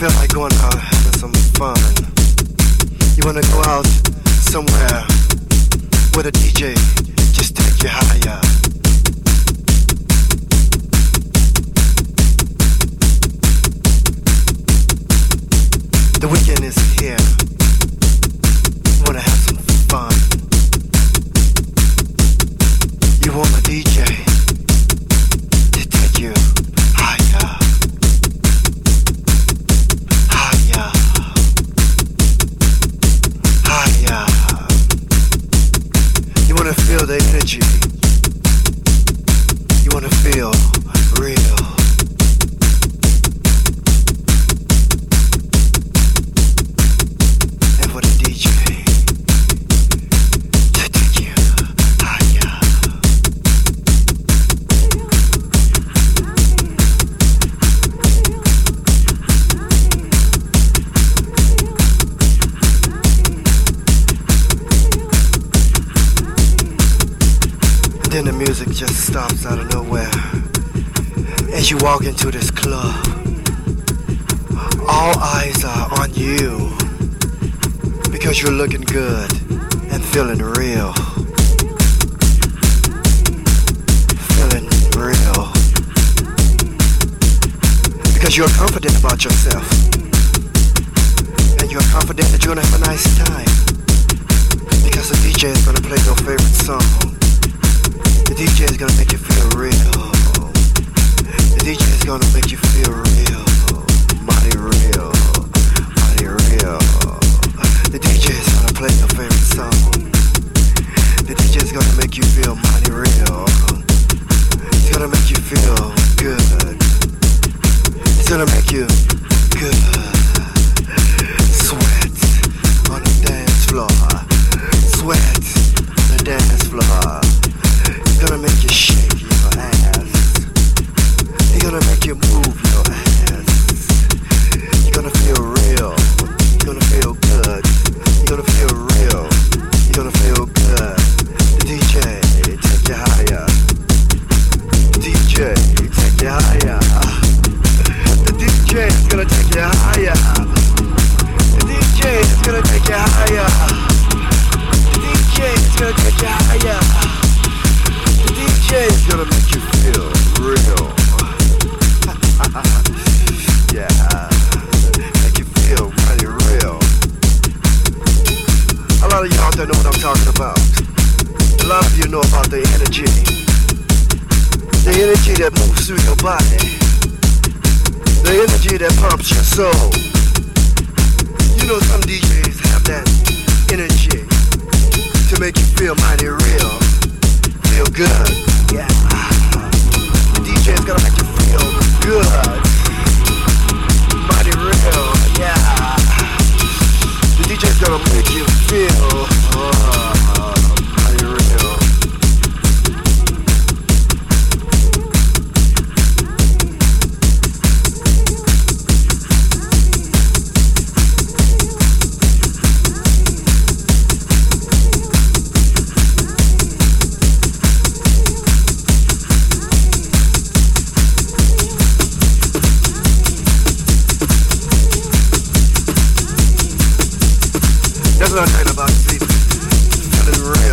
going out having some fun. You wanna go out somewhere with a DJ just take you higher. The weekend is here. Wanna have some fun. You want a DJ to take you wanna feel the energy. You wanna feel real. Then the music just stops out of nowhere. As you walk into this club, all eyes are on you because you're looking good and feeling real. Feeling real. Because you're confident about yourself. And you're confident that you're gonna have a nice time. Because the DJ is gonna play your favorite song. The DJ is gonna make you feel real. The DJ is gonna make you feel real. Mighty real. Mighty real. The DJ is gonna play your favorite song. The DJ is gonna make you feel mighty real. It's gonna make you feel good. It's gonna make you good. Take you higher. The DJ is gonna take you higher. The DJ is gonna take you higher. The DJ is gonna take you higher. The DJ is gonna make you feel real. yeah, make you feel mighty real. A lot of y'all don't know what I'm talking about. A lot of you know about the energy. The energy that moves through your body. The energy that pumps your soul. You know some DJs have that energy to make you feel mighty real. Feel good. Yeah. DJs gotta make you feel good. learned about sleep. Fell right.